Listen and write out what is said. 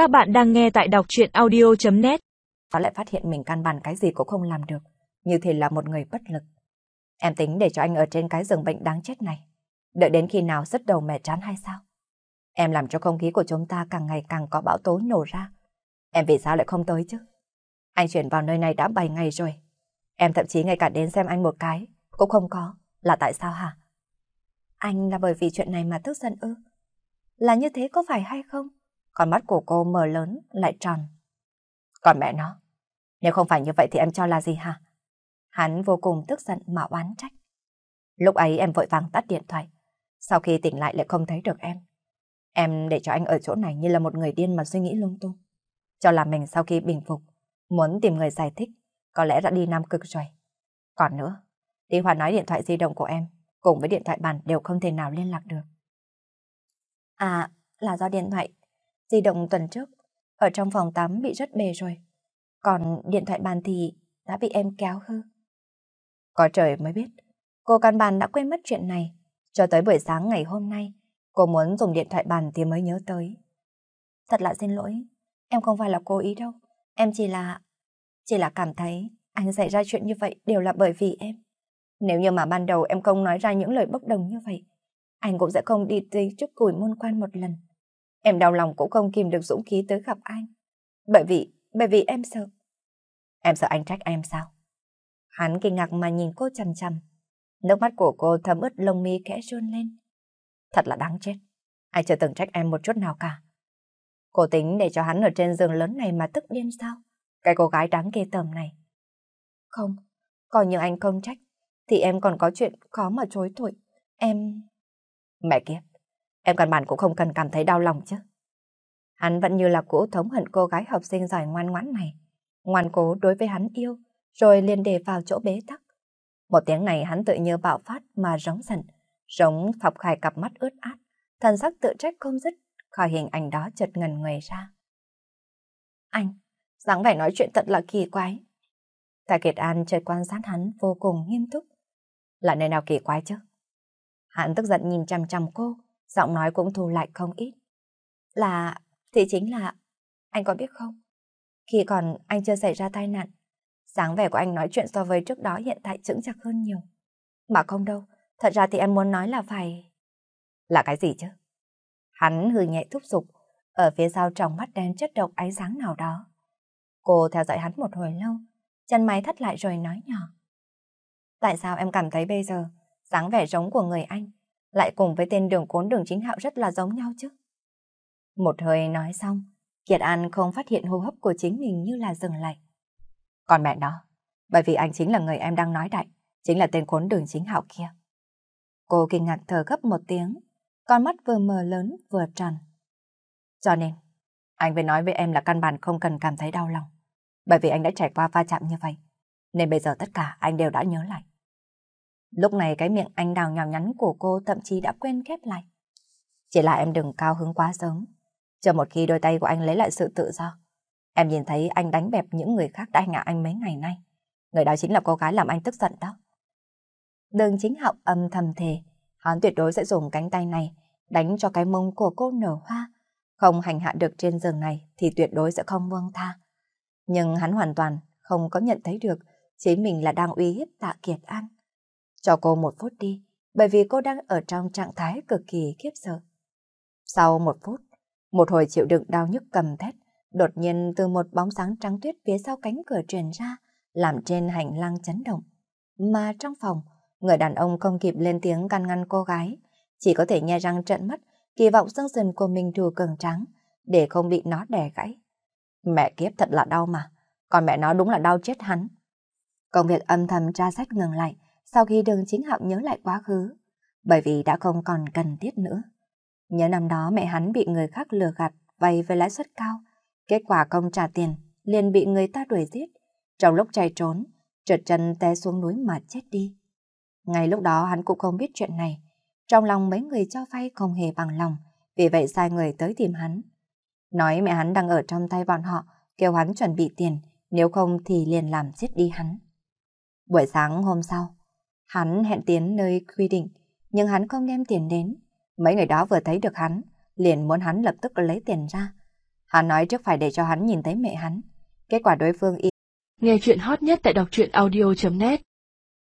Các bạn đang nghe tại đọc chuyện audio.net Nó lại phát hiện mình căn bản cái gì cũng không làm được, như thể là một người bất lực. Em tính để cho anh ở trên cái giường bệnh đáng chết này. Đợi đến khi nào rất đầu mẹ chán hay sao? Em làm cho không khí của chúng ta càng ngày càng có bão tố nổ ra. Em vì sao lại không tới chứ? Anh chuyển vào nơi này đã 7 ngày rồi. Em thậm chí ngay cả đến xem anh một cái, cũng không có. Là tại sao hả? Anh là bởi vì chuyện này mà tức giận ư? Là như thế có phải hay không? Còn mắt của cô mở lớn, lại tròn. Còn mẹ nó, nếu không phải như vậy thì em cho là gì hả? Hắn vô cùng tức giận mà oán trách. Lúc ấy em vội vàng tắt điện thoại. Sau khi tỉnh lại lại không thấy được em. Em để cho anh ở chỗ này như là một người điên mà suy nghĩ lung tung. Cho là mình sau khi bình phục, muốn tìm người giải thích, có lẽ đã đi Nam Cực rồi. Còn nữa, đi Hòa nói điện thoại di động của em, cùng với điện thoại bàn đều không thể nào liên lạc được. À, là do điện thoại di động tuần trước, ở trong phòng tắm bị rất bề rồi. Còn điện thoại bàn thì đã bị em kéo hư. Có trời mới biết, cô căn bàn đã quên mất chuyện này. Cho tới buổi sáng ngày hôm nay, cô muốn dùng điện thoại bàn thì mới nhớ tới. Thật là xin lỗi, em không phải là cố ý đâu. Em chỉ là... Chỉ là cảm thấy anh xảy ra chuyện như vậy đều là bởi vì em. Nếu như mà ban đầu em không nói ra những lời bốc đồng như vậy, anh cũng sẽ không đi tới trước củi môn quan một lần. Em đau lòng cũng không kìm được dũng khí tới gặp anh. Bởi vì, bởi vì em sợ. Em sợ anh trách em sao? Hắn kinh ngạc mà nhìn cô chằm chằm. Nước mắt của cô thấm ướt lông mi kẽ run lên. Thật là đáng chết. Ai chưa từng trách em một chút nào cả. Cô tính để cho hắn ở trên giường lớn này mà tức điên sao? Cái cô gái đáng ghê tởm này. Không, còn như anh không trách, thì em còn có chuyện khó mà chối tội. Em... Mẹ kiếp, em căn bản cũng không cần cảm thấy đau lòng chứ. Hắn vẫn như là cũ thống hận cô gái học sinh giỏi ngoan ngoãn này. Ngoan cố đối với hắn yêu, rồi liền để vào chỗ bế tắc. Một tiếng này hắn tự như bạo phát mà rống giận, rống phọc khai cặp mắt ướt át, thần sắc tự trách không dứt, khỏi hình ảnh đó chợt ngần người ra. Anh, dáng vẻ nói chuyện thật là kỳ quái. Tạ Kiệt An chợt quan sát hắn vô cùng nghiêm túc. Là nơi nào kỳ quái chứ? Hắn tức giận nhìn chằm chằm cô, giọng nói cũng thu lại không ít. Là, thì chính là, anh có biết không? Khi còn anh chưa xảy ra tai nạn, dáng vẻ của anh nói chuyện so với trước đó hiện tại chững chặt hơn nhiều. Mà không đâu, thật ra thì em muốn nói là phải... Là cái gì chứ? Hắn hừ nhẹ thúc giục, ở phía sau trong mắt đen chất độc ánh sáng nào đó. Cô theo dõi hắn một hồi lâu, chân máy thắt lại rồi nói nhỏ. Tại sao em cảm thấy bây giờ, dáng vẻ giống của người anh, lại cùng với tên đường cốn đường chính hạo rất là giống nhau chứ? Một hơi nói xong, Kiệt An không phát hiện hô hấp của chính mình như là dừng lại. Còn mẹ nó, bởi vì anh chính là người em đang nói đại, chính là tên khốn đường chính hạo kia. Cô kinh ngạc thở gấp một tiếng, con mắt vừa mờ lớn vừa tròn. Cho nên, anh phải nói với em là căn bản không cần cảm thấy đau lòng. Bởi vì anh đã trải qua va chạm như vậy. Nên bây giờ tất cả anh đều đã nhớ lại. Lúc này cái miệng anh đào nhào nhắn của cô thậm chí đã quên khép lại. Chỉ là em đừng cao hứng quá sớm. Chờ một khi đôi tay của anh lấy lại sự tự do. Em nhìn thấy anh đánh bẹp những người khác đã ngạ anh mấy ngày nay. Người đó chính là cô gái làm anh tức giận đó. Đường chính học âm thầm thề. Hắn tuyệt đối sẽ dùng cánh tay này đánh cho cái mông của cô nở hoa. Không hành hạ được trên giường này thì tuyệt đối sẽ không buông tha. Nhưng hắn hoàn toàn không có nhận thấy được chính mình là đang uy hiếp tạ Kiệt An. Cho cô một phút đi, bởi vì cô đang ở trong trạng thái cực kỳ khiếp sợ. Sau một phút, một hồi chịu đựng đau nhức cầm thét, đột nhiên từ một bóng sáng trắng tuyết phía sau cánh cửa truyền ra, làm trên hành lang chấn động. Mà trong phòng, người đàn ông không kịp lên tiếng can ngăn cô gái, chỉ có thể nhe răng trợn mắt, kỳ vọng xương sườn của mình đủ cường trắng, để không bị nó đè gãy. Mẹ kiếp thật là đau mà, còn mẹ nó đúng là đau chết hắn. Công việc âm thầm tra sách ngừng lại sau khi đường chính hạo nhớ lại quá khứ, bởi vì đã không còn cần thiết nữa. Nhớ năm đó mẹ hắn bị người khác lừa gạt vay với lãi suất cao, kết quả không trả tiền, liền bị người ta đuổi giết. Trong lúc chạy trốn, trượt chân té xuống núi mà chết đi. Ngay lúc đó hắn cũng không biết chuyện này, trong lòng mấy người cho vay không hề bằng lòng, vì vậy sai người tới tìm hắn. Nói mẹ hắn đang ở trong tay bọn họ, kêu hắn chuẩn bị tiền, nếu không thì liền làm giết đi hắn. Buổi sáng hôm sau, hắn hẹn tiến nơi quy định, nhưng hắn không đem tiền đến. Mấy người đó vừa thấy được hắn, liền muốn hắn lập tức lấy tiền ra. Hắn nói trước phải để cho hắn nhìn thấy mẹ hắn. Kết quả đối phương y. Nghe chuyện hot nhất tại đọc truyện audio.net